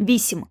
8.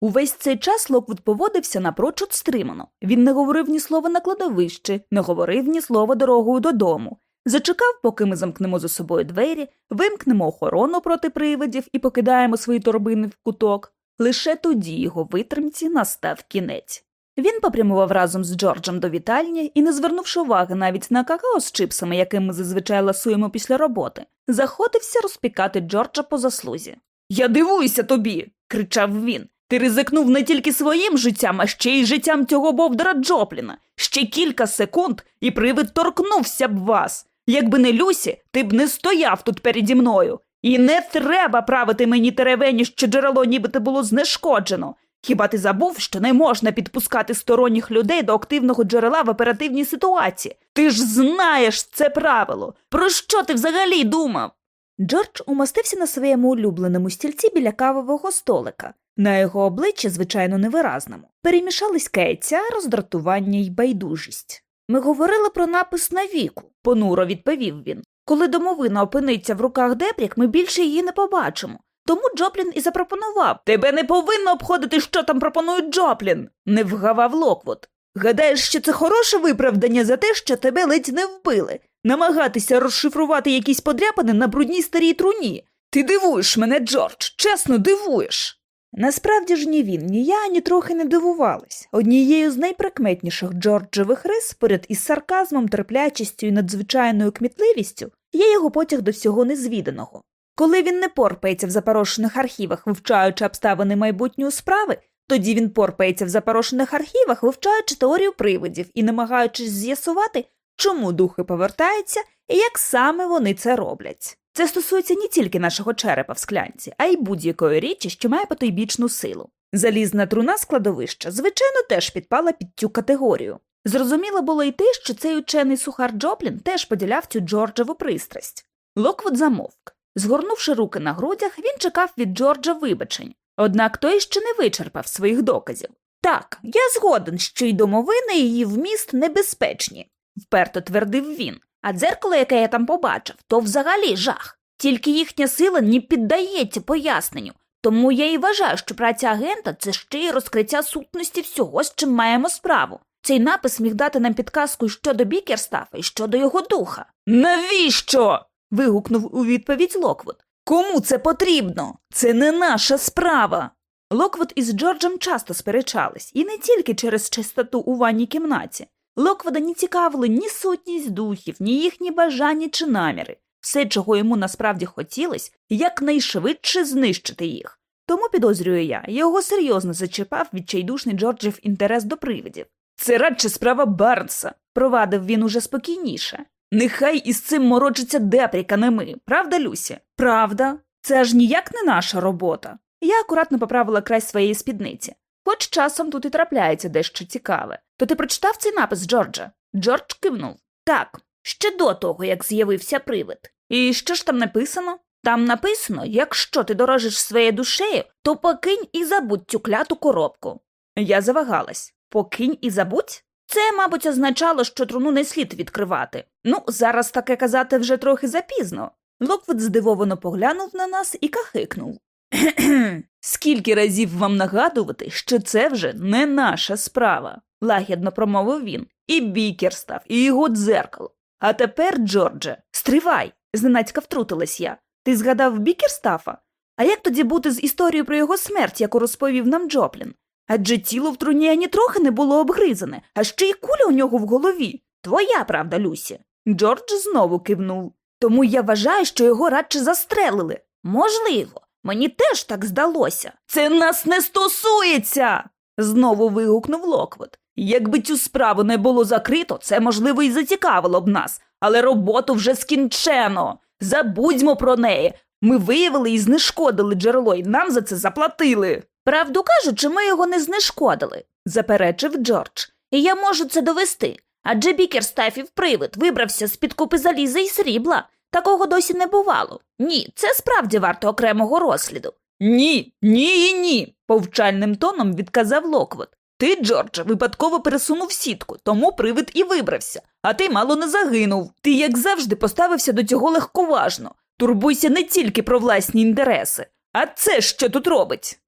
Увесь цей час Локвуд поводився напрочуд стримано. Він не говорив ні слова на кладовищі, не говорив ні слова дорогою додому. Зачекав, поки ми замкнемо за собою двері, вимкнемо охорону проти привидів і покидаємо свої торбини в куток. Лише тоді його витримці настав кінець. Він попрямував разом з Джорджем до вітальні і, не звернувши уваги навіть на какао з чипсами, яким ми зазвичай ласуємо після роботи, заходився розпікати Джорджа по заслузі. Я дивуюся тобі. Кричав він. Ти ризикнув не тільки своїм життям, а ще й життям цього Бовдера Джопліна. Ще кілька секунд, і привид торкнувся б вас. Якби не Люсі, ти б не стояв тут переді мною. І не треба правити мені теревені, що джерело нібито було знешкоджено. Хіба ти забув, що не можна підпускати сторонніх людей до активного джерела в оперативній ситуації? Ти ж знаєш це правило. Про що ти взагалі думав? Джордж умостився на своєму улюбленому стільці біля кавового столика. На його обличчі, звичайно, невиразному, перемішались каяття, роздратування й байдужість. Ми говорили про напис на віку, понуро відповів він. Коли домовина опиниться в руках Депрік, ми більше її не побачимо. Тому Джоплін і запропонував Тебе не повинно обходити, що там пропонують Джоплін, не вгавав Локвуд. Гадаєш, що це хороше виправдання за те, що тебе ледь не вбили, намагатися розшифрувати якісь подряпини на брудній старій труні. Ти дивуєш мене, Джордж, чесно дивуєш. Насправді ж ні він, ні я ні трохи не дивувались. Однією з найприкметніших Джорджевих рис, поряд із сарказмом, терплячістю і надзвичайною кмітливістю, є його потяг до всього незвіданого. Коли він не порпається в запорошених архівах, вивчаючи обставини майбутньої справи, тоді він порпається в запорошених архівах, вивчаючи теорію привидів і намагаючись з'ясувати, чому духи повертаються і як саме вони це роблять. Це стосується не тільки нашого черепа в склянці, а й будь-якої річі, що має потойбічну силу. Залізна труна з кладовища, звичайно, теж підпала під цю категорію. Зрозуміло було й те, що цей учений сухар Джоплін теж поділяв цю Джорджеву пристрасть. Локвуд замовк. Згорнувши руки на грудях, він чекав від Джорджа вибачень, однак той ще не вичерпав своїх доказів. Так, я згоден, що й домовина й її вміст небезпечні, вперто твердив він. А дзеркало, яке я там побачив, то взагалі жах. Тільки їхня сила не піддається поясненню. Тому я і вважаю, що праця агента це ще й розкриття сутності всього, з чим маємо справу. Цей напис міг дати нам підказку щодо Бікерстафа і щодо його духа. Навіщо? вигукнув у відповідь Локвуд. Кому це потрібно? Це не наша справа. Локвуд із Джорджем часто сперечались, і не тільки через чистоту у ванній кімнаті. Локвода не цікавили ні сутність духів, ні їхні бажання чи наміри. Все, чого йому насправді хотілось, якнайшвидше знищити їх. Тому, підозрюю я, його серйозно зачіпав відчайдушний Джорджів інтерес до привидів. Це радше справа Барнса, провадив він уже спокійніше. Нехай із цим морочиться Депріка, не ми, правда, Люсі? Правда, це ж ніяк не наша робота. Я акуратно поправила край своєї спідниці. Хоч часом тут і трапляється дещо цікаве. То ти прочитав цей напис, Джорджа? Джордж кивнув. Так, ще до того, як з'явився привид. І що ж там написано? Там написано, якщо ти дорожиш своєю душею, то покинь і забудь цю кляту коробку. Я завагалась. Покинь і забудь? Це, мабуть, означало, що труну не слід відкривати. Ну, зараз таке казати вже трохи запізно. Локвуд здивовано поглянув на нас і кахикнув. Скільки разів вам нагадувати, що це вже не наша справа, лагідно промовив він, і Бікерстаф, і його дзеркало. А тепер, Джордже, стривай, зненацька втрутилась я. Ти згадав Бікерстафа? А як тоді бути з історією про його смерть, яку розповів нам Джоплін? Адже тіло в труні ані трохи не було обгризане, а ще й куля у нього в голові. Твоя правда, Люсі. Джордж знову кивнув. Тому я вважаю, що його радше застрелили. Можливо. Мені теж так здалося. Це нас не стосується. знову вигукнув Локвуд. Якби цю справу не було закрито, це, можливо, і зацікавило б нас, але роботу вже скінчено. Забудьмо про неї. Ми виявили і знешкодили джерело, і нам за це заплатили. Правду кажучи, ми його не знешкодили, заперечив Джордж. І я можу це довести. Адже Бікерстафів привид вибрався з під купи заліза і срібла. Такого досі не бувало. Ні, це справді варто окремого розсліду. Ні, ні і ні, повчальним тоном відказав Локвуд. Ти, Джордже, випадково пересунув сітку, тому привид і вибрався, а ти мало не загинув. Ти, як завжди, поставився до цього легковажно. Турбуйся не тільки про власні інтереси. А це що тут робить?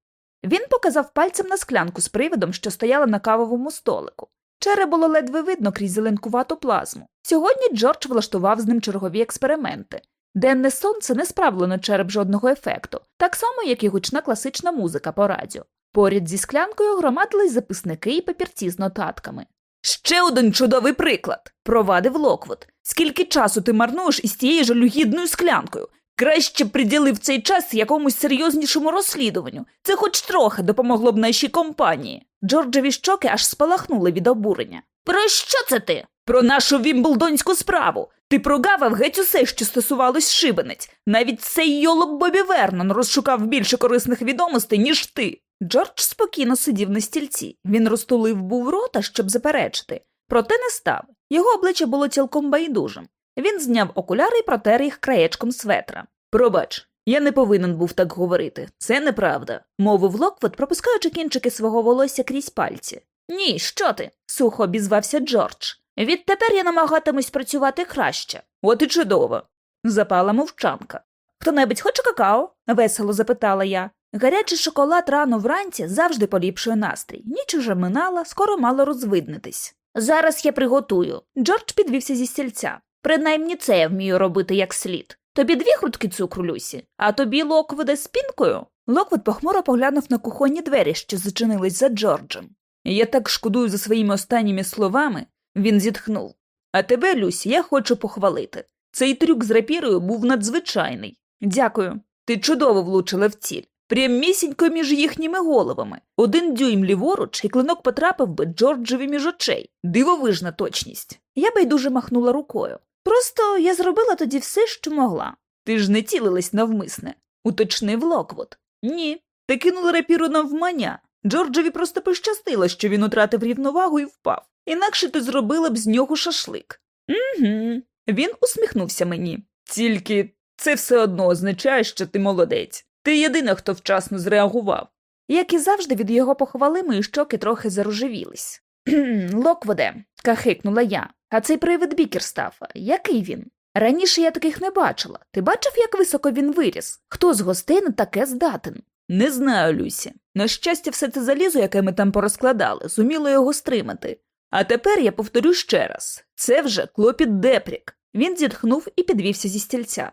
Він показав пальцем на склянку з привидом, що стояла на кавовому столику. Череп було ледве видно крізь зеленкувату плазму. Сьогодні Джордж влаштував з ним чергові експерименти. Денне сонце не справило на череп жодного ефекту, так само, як і гучна класична музика по радіо. Поряд зі склянкою громадились записники і папірці з нотатками. Ще один чудовий приклад, провадив Локвуд. Скільки часу ти марнуєш із тією жалюгідною склянкою? Краще приділив цей час якомусь серйознішому розслідуванню. Це хоч трохи допомогло б нашій компанії. Джорджеві щоки аж спалахнули від обурення. Про що це ти? Про нашу вімблдонську справу. Ти прогавив геть усе, що стосувалось шибениць. Навіть цей йолоп Бобі Вернон розшукав більше корисних відомостей, ніж ти. Джордж спокійно сидів на стільці. Він розтулив був рота, щоб заперечити. Проте не став. Його обличчя було цілком байдужим. Він зняв окуляри і протер їх краєчком светра. Пробач, я не повинен був так говорити. Це неправда, мовив Локвуд, пропускаючи кінчики свого волосся крізь пальці. Ні, що ти? сухо обізвався Джордж. Відтепер я намагатимусь працювати краще. От і чудово. Запала мовчанка. Хто небудь хоче какао? весело запитала я. Гарячий шоколад рано вранці завжди поліпшує настрій. Ніч уже минала, скоро мало розвиднитись. Зараз я приготую. Джордж підвівся зі стільця. Принаймні це я вмію робити як слід. Тобі дві грудки цукру, Люсі, а тобі Локвуде з пінкою? Локвуд похмуро поглянув на кухонні двері, що зачинились за Джорджем. Я так шкодую за своїми останніми словами, він зітхнув. А тебе, Люсі, я хочу похвалити. Цей трюк з рапірою був надзвичайний. Дякую. Ти чудово влучила в ціль. Прямісінько між їхніми головами. Один дюйм ліворуч, і клинок потрапив би Джорджеві між очей. Дивовижна точність. Я байдуже махнула рукою. Просто я зробила тоді все, що могла. Ти ж не цілилась навмисне, уточнив Локвуд. Ні, ти кинула рапіру навмання. Джорджеві просто пощастило, що він утратив рівновагу і впав. Інакше ти зробила б з нього шашлик. Угу. Він усміхнувся мені. Тільки це все одно означає, що ти молодець. Ти єдина, хто вчасно зреагував. Як і завжди, від його похвали мої щоки трохи зарожевілись. Локводе, кахикнула я. А цей привид Бікерстафа, який він? Раніше я таких не бачила. Ти бачив, як високо він виріс? Хто з гостей на таке здатен? Не знаю, Люсі. На щастя, все це залізо, яке ми там порозкладали, зуміло його стримати. А тепер я повторю ще раз це вже клопіт Депрік. Він зітхнув і підвівся зі стільця.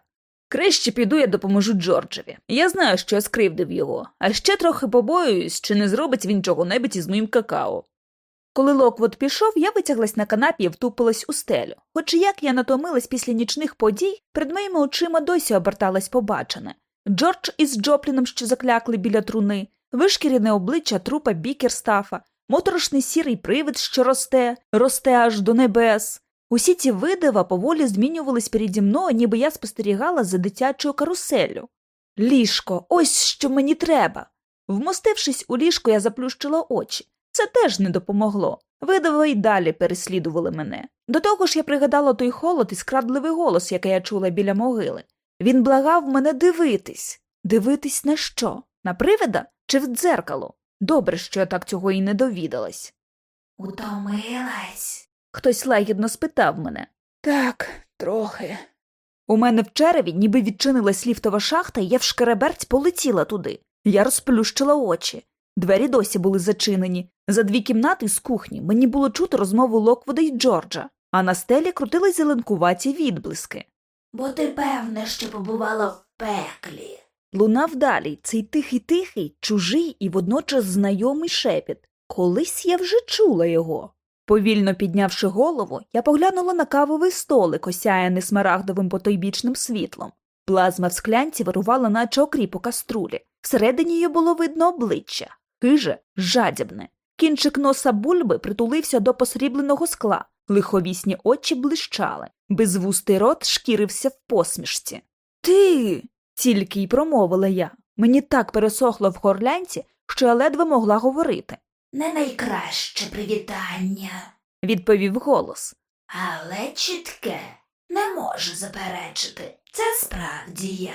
Краще піду я допоможу Джорджеві. Я знаю, що я скривдив його, а ще трохи побоююсь, чи не зробить він чого-небудь із моїм какао. Коли Локвуд пішов, я витяглась на канапі і втупилась у стелю. Хоч як я натомилась після нічних подій, перед моїми очима досі оберталось побачене. Джордж із Джопліном, що заклякли біля труни, вишкіряне обличчя трупа Бікерстафа, моторошний сірий привид, що росте, росте аж до небес. Усі ці видива поволі змінювались переді мною, ніби я спостерігала за дитячою каруселлю. Ліжко, ось що мені треба. Вмостившись у ліжко, я заплющила очі. Це теж не допомогло. Видиви й далі переслідували мене. До того ж я пригадала той холод і скрадливий голос, який я чула біля могили. Він благав мене дивитись. Дивитись на що? На привида чи в дзеркало? Добре, що я так цього і не довідалась. Утомилась? Хтось лагідно спитав мене. Так, трохи. У мене в череві ніби відчинилась ліфтова шахта, і я вшкереберть полетіла туди. Я розплющила очі. Двері досі були зачинені. За дві кімнати з кухні мені було чути розмову Локвода й Джорджа, а на стелі крутились зеленкуваті відблиски. Бо ти певне, що побувала в пеклі. Лунав далі цей тихий тихий, чужий і водночас знайомий шепіт. Колись я вже чула його. Повільно піднявши голову, я поглянула на кавовий столик, осяяний смарагдовим потойбічним світлом. Плазма в склянці вирувала, наче окріп у каструлі. Всередині її було видно обличчя хиже, жадібне. Кінчик носа бульби притулився до посрібленого скла, лиховісні очі блищали, безвустий рот шкірився в посмішці. Ти. тільки й промовила я. Мені так пересохло в горлянці, що я ледве могла говорити. Не найкраще привітання, Відповів голос. але чітке. Не можу заперечити. Це справді я.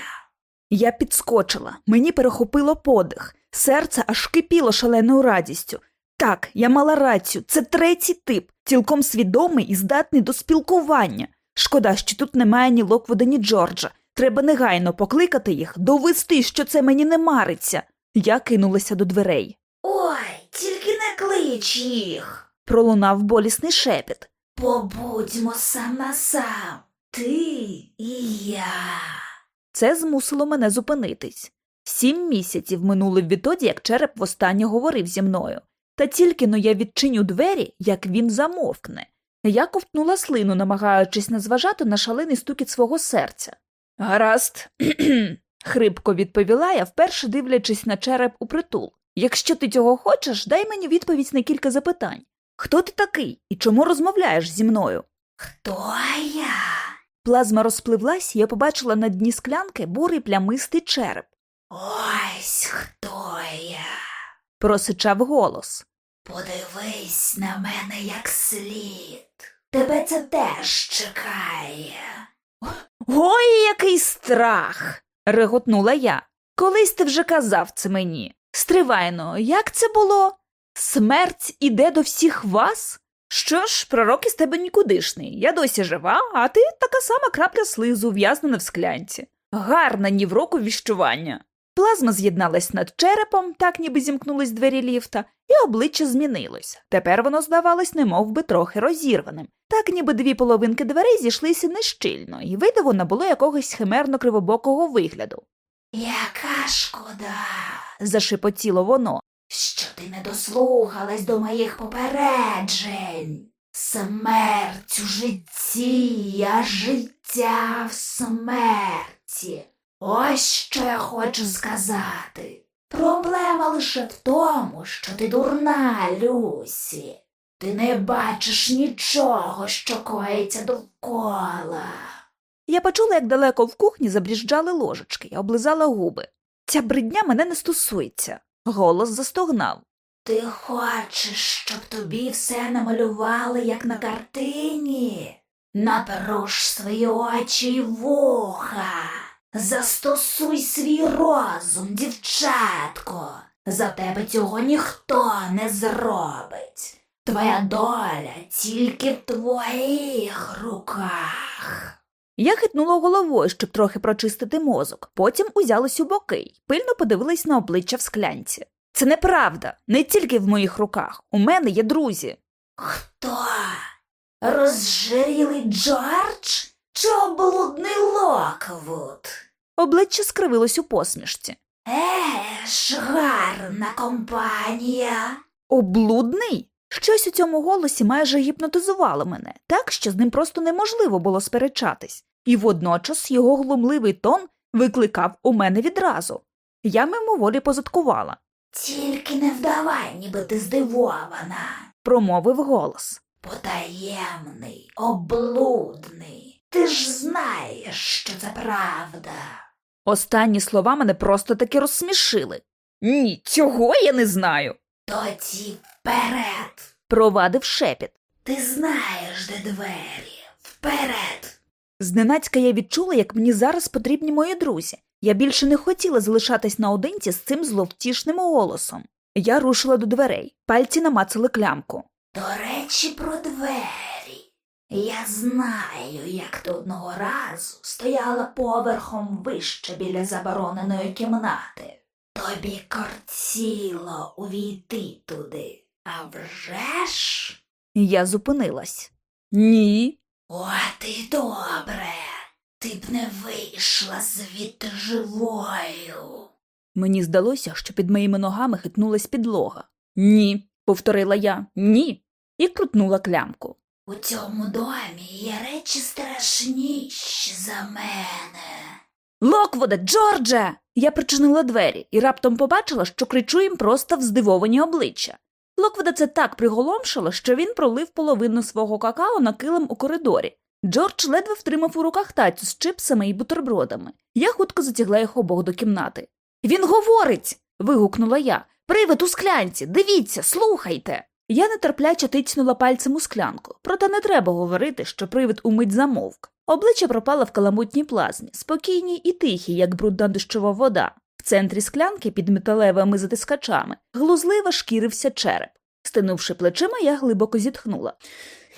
Я підскочила, мені перехопило подих, серце аж кипіло шаленою радістю. Так, я мала рацію, це третій тип, цілком свідомий і здатний до спілкування. Шкода, що тут немає ні Локвода, ні Джорджа. Треба негайно покликати їх, довести, що це мені не мариться. Я кинулася до дверей. Ой, тільки не клич їх. Пролунав болісний шепіт. Побудьмо сам на сам. Ти і я. Це змусило мене зупинитись. Сім місяців минули відтоді, як череп востаннє говорив зі мною. Та тільки но я відчиню двері, як він замовкне. Я ковтнула слину, намагаючись не зважати на шалений стукіт свого серця. Гаразд, хрипко відповіла я, вперше дивлячись на череп у притул. Якщо ти цього хочеш, дай мені відповідь на кілька запитань. Хто ти такий і чому розмовляєш зі мною? Хто я? Плазма розпливлась, і я побачила на дні склянки бурий плямистий череп. Ось хто я. Просичав голос. Подивись на мене як слід. Тебе це теж чекає. Ой, який страх. реготнула я. Колись ти вже казав це мені. Стривайно, як це було? Смерть іде до всіх вас? Що ж, пророк із тебе нікудишний. Я досі жива, а ти така сама крапля слизу, в'язнена в склянці. Гарна ні в року віщування. Плазма з'єдналась над черепом, так ніби зімкнулись двері ліфта, і обличчя змінилось. Тепер воно здавалось немов би трохи розірваним, так ніби дві половинки дверей зійшлися нещільно, і види воно було якогось химерно кривобокого вигляду. Яка шкода, Зашепотіло воно. що ти не дослухалась до моїх попереджень. Смерть у житті, а життя в смерті. Ось що я хочу сказати. Проблема лише в тому, що ти дурна, Люсі. Ти не бачиш нічого, що коїться довкола. Я почула, як далеко в кухні забріжджали ложечки, я облизала губи. Ця бридня мене не стосується. Голос застогнав. Ти хочеш, щоб тобі все намалювали, як на картині? Напруж свої очі й вуха. Застосуй свій розум, дівчатко. За тебе цього ніхто не зробить. Твоя доля тільки в твоїх руках. Я хитнула головою, щоб трохи прочистити мозок, потім узялась у боки й пильно подивилась на обличчя в склянці. Це неправда, не тільки в моїх руках. У мене є друзі. Хто? Розжирілий Джордж чи облудний Локвуд? Обличчя скривилось у посмішці. Еч, гарна компанія. Облудний? Щось у цьому голосі майже гіпнотизувало мене, так що з ним просто неможливо було сперечатись, і водночас його глумливий тон викликав у мене відразу. Я мимоволі позадкувала, Тільки не вдавай, ніби ти здивована. промовив голос. Потаємний, облудний. Ти ж знаєш, що це правда. Останні слова мене просто таки розсмішили. Ні, цього я не знаю, Тоді вперед. провадив шепіт. Ти знаєш, де двері. Вперед. Зненацька я відчула, як мені зараз потрібні мої друзі. Я більше не хотіла залишатись наодинці з цим зловтішним голосом. Я рушила до дверей, пальці намацали клямку. До речі, про двері. Я знаю, як ти одного разу стояла поверхом вище біля забороненої кімнати. Тобі кортіло увійти туди. А вже ж? Я зупинилась. Ні. От і добре. Ти б не вийшла звідти живою. Мені здалося, що під моїми ногами хитнулась підлога. Ні, повторила я, ні. І крутнула клямку. У цьому домі є речі страшніші за мене. Локводе, Джордже! Я причинила двері і раптом побачила, що кричу їм просто в здивовані обличчя. Локвода це так приголомшило, що він пролив половину свого какао на килим у коридорі. Джордж ледве втримав у руках тацю з чипсами і бутербродами. Я хутко затягла їх обох до кімнати. Він говорить. вигукнула я. Привид у склянці, дивіться, слухайте. Я нетерпляче тицнула пальцем у склянку, проте не треба говорити, що привид умить замовк. Обличчя пропало в каламутній плазмі, спокійній і тихій, як брудна дощова вода. В центрі склянки під металевими затискачами глузливо шкірився череп. Стенувши плечима, я глибоко зітхнула.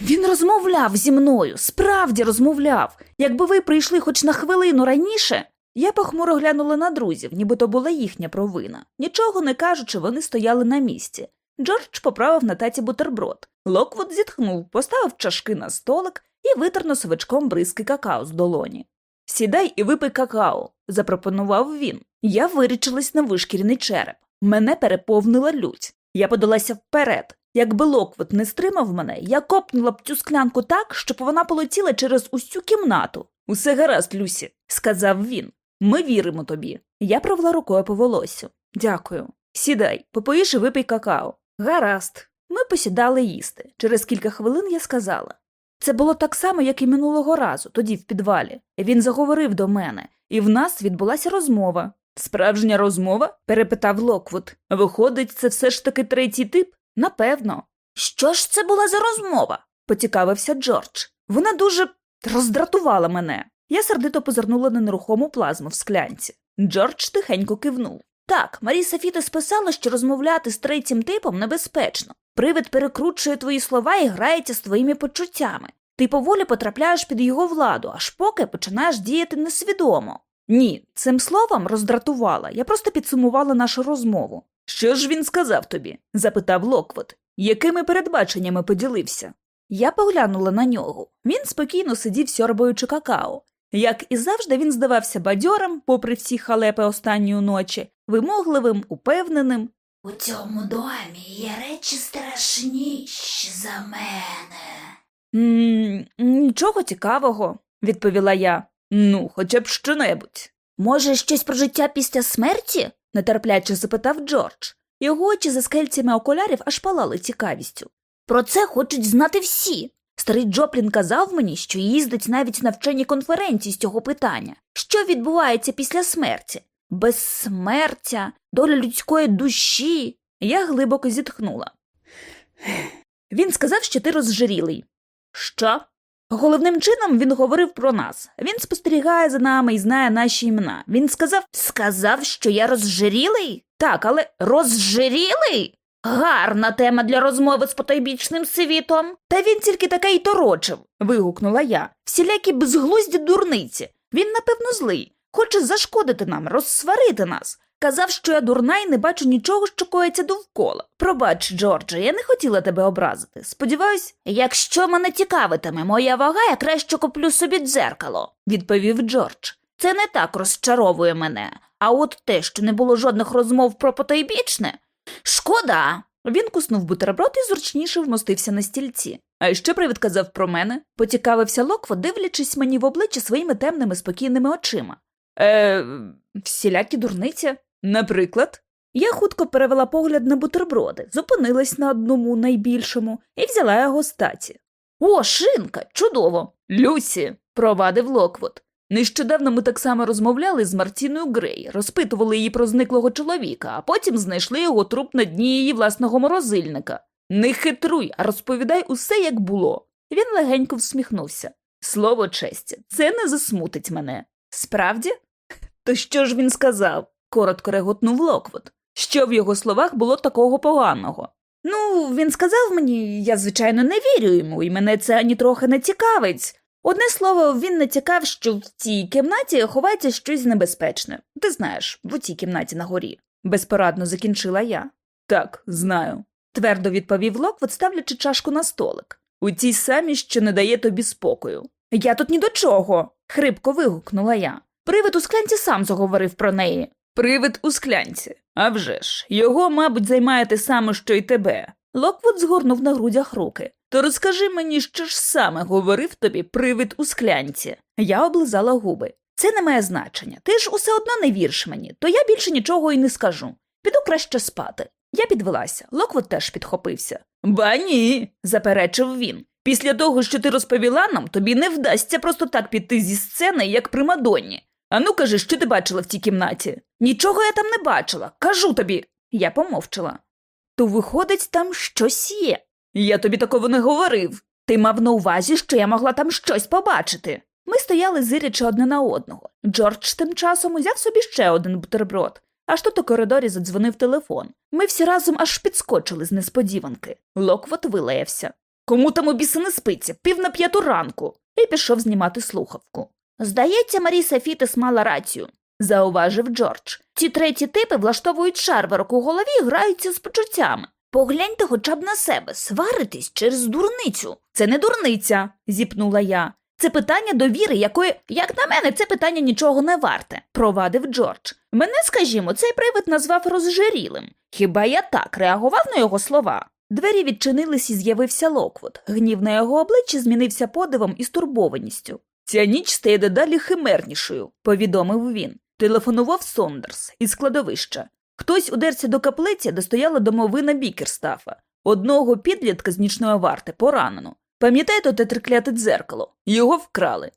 Він розмовляв зі мною, справді розмовляв. Якби ви прийшли хоч на хвилину раніше. Я похмуро глянула на друзів, ніби то була їхня провина. Нічого не кажучи, вони стояли на місці. Джордж поправив на таці бутерброд. Локвуд зітхнув, поставив чашки на столик і витер носовичком бризки какао з долоні. Сідай і випий какао, запропонував він. Я вирячилась на вишкірений череп. Мене переповнила лють. Я подалася вперед. Якби Локвуд не стримав мене, я копнула б цю склянку так, щоб вона полетіла через усю кімнату. Усе гаразд, Люсі, сказав він. Ми віримо тобі. Я провела рукою по волоссю. Дякую. Сідай, попоїш і випий какао. Гаразд. Ми посідали їсти. Через кілька хвилин я сказала. Це було так само, як і минулого разу, тоді в підвалі. Він заговорив до мене, і в нас відбулася розмова. Справжня розмова? перепитав Локвуд. Виходить, це все ж таки третій тип? Напевно. Що ж це була за розмова? поцікавився Джордж. Вона дуже роздратувала мене. Я сердито позирнула на нерухому плазму в склянці. Джордж тихенько кивнув. Так, Маріса Фітес писала, що розмовляти з третім типом небезпечно. Привид перекручує твої слова і грається з твоїми почуттями. Ти поволі потрапляєш під його владу, аж поки починаєш діяти несвідомо. Ні, цим словом роздратувала, я просто підсумувала нашу розмову. Що ж він сказав тобі? запитав Локвуд. Якими передбаченнями поділився? Я поглянула на нього. Він спокійно сидів, сьорбаючи какао. Як і завжди, він здавався бадьорим, попри всі халепи останньої ночі, вимогливим, упевненим. У цьому домі є речі страшніші за мене. «М, Нічого цікавого, відповіла я. Ну, хоча б щонебудь. Може, щось про життя після смерті? нетерпляче запитав Джордж. Його очі за скельцями окулярів аж палали цікавістю. Про це хочуть знати всі. Старий Джоплін казав мені, що їздить навіть на вчені конференції з цього питання. Що відбувається після смерті? Безсмертя, доля людської душі. Я глибоко зітхнула. Він сказав, що ти розжирілий. Що? Головним чином він говорив про нас. Він спостерігає за нами і знає наші імена. Він сказав сказав, що я розжирілий? Так, але розжирілий? Гарна тема для розмови з потойбічним світом. Та він тільки таке й торочив, вигукнула я. Всілякі безглузді дурниці. Він, напевно, злий, хоче зашкодити нам, розсварити нас. Казав, що я дурна і не бачу нічого, що коїться довкола. Пробач, Джордже, я не хотіла тебе образити. Сподіваюсь, якщо мене цікавитиме моя вага, я краще куплю собі дзеркало, відповів Джордж. Це не так розчаровує мене. А от те, що не було жодних розмов про потойбічне, шкода. Він куснув бутерброд і зручніше вмостився на стільці. А що привид казав про мене? Поцікавився Локвуд, дивлячись мені в обличчя своїми темними спокійними очима. Е, всілякі дурниці. Наприклад, я хутко перевела погляд на бутерброди, зупинилась на одному найбільшому і взяла його з таці. О, шинка, чудово! Люсі, провадив Локвуд. Нещодавно ми так само розмовляли з Мартіною Грей, розпитували її про зниклого чоловіка, а потім знайшли його труп на дні її власного морозильника. Не хитруй, а розповідай усе, як було. Він легенько всміхнувся. Слово честі, це не засмутить мене. Справді? То що ж він сказав? коротко реготнув Локвуд. Що в його словах було такого поганого? Ну, він сказав мені, я, звичайно, не вірю йому, і мене це ані трохи не цікавить. Одне слово, він натякав, що в цій кімнаті ховається щось небезпечне. Ти знаєш, в цій кімнаті нагорі. безпорадно закінчила я. Так, знаю, твердо відповів Локвуд, ставлячи чашку на столик. У тій самій, що не дає тобі спокою. Я тут ні до чого. хрипко вигукнула я. Привид у склянці сам заговорив про неї. Привид у склянці. Авжеж, його, мабуть, займає те саме, що й тебе. Локвуд згорнув на грудях руки. То розкажи мені, що ж саме говорив тобі привид у склянці. Я облизала губи. Це не має значення. Ти ж усе одно не віриш мені, то я більше нічого й не скажу. Піду краще спати. Я підвелася, Локвуд теж підхопився. Ба ні, заперечив він. Після того, що ти розповіла нам, тобі не вдасться просто так піти зі сцени, як примадонні. Ану, кажи, що ти бачила в тій кімнаті? Нічого я там не бачила. Кажу тобі. Я помовчала. То, виходить, там щось є. Я тобі такого не говорив. Ти мав на увазі, що я могла там щось побачити. Ми стояли зирячи одне на одного. Джордж тим часом узяв собі ще один бутерброд. Аж тут у коридорі задзвонив телефон. Ми всі разом аж підскочили з несподіванки. Локвуд вилаявся. Кому там у біса не спиться? Пів на п'яту ранку. І пішов знімати слухавку. Здається, Маріса Фітес мала рацію, зауважив Джордж. Ці треті типи влаштовують шарварок у голові і граються з почуттями. Погляньте хоча б на себе, сваритись через дурницю. Це не дурниця, зіпнула я. Це питання довіри, якої, як на мене, це питання нічого не варте, провадив Джордж. Мене, скажімо, цей привид назвав розжирілим. Хіба я так реагував на його слова? Двері відчинились і з'явився Локвуд. Гнів на його обличчі змінився подивом і стурбованістю. Ця ніч стає дедалі химернішою, повідомив він. Телефонував Сондерс із складовища. Хтось удерся до каплиці, де стояла домовина Бікерстафа. Одного підлітка з нічної варти поранено. Пам'ятаєте те трикляте дзеркало? Його вкрали.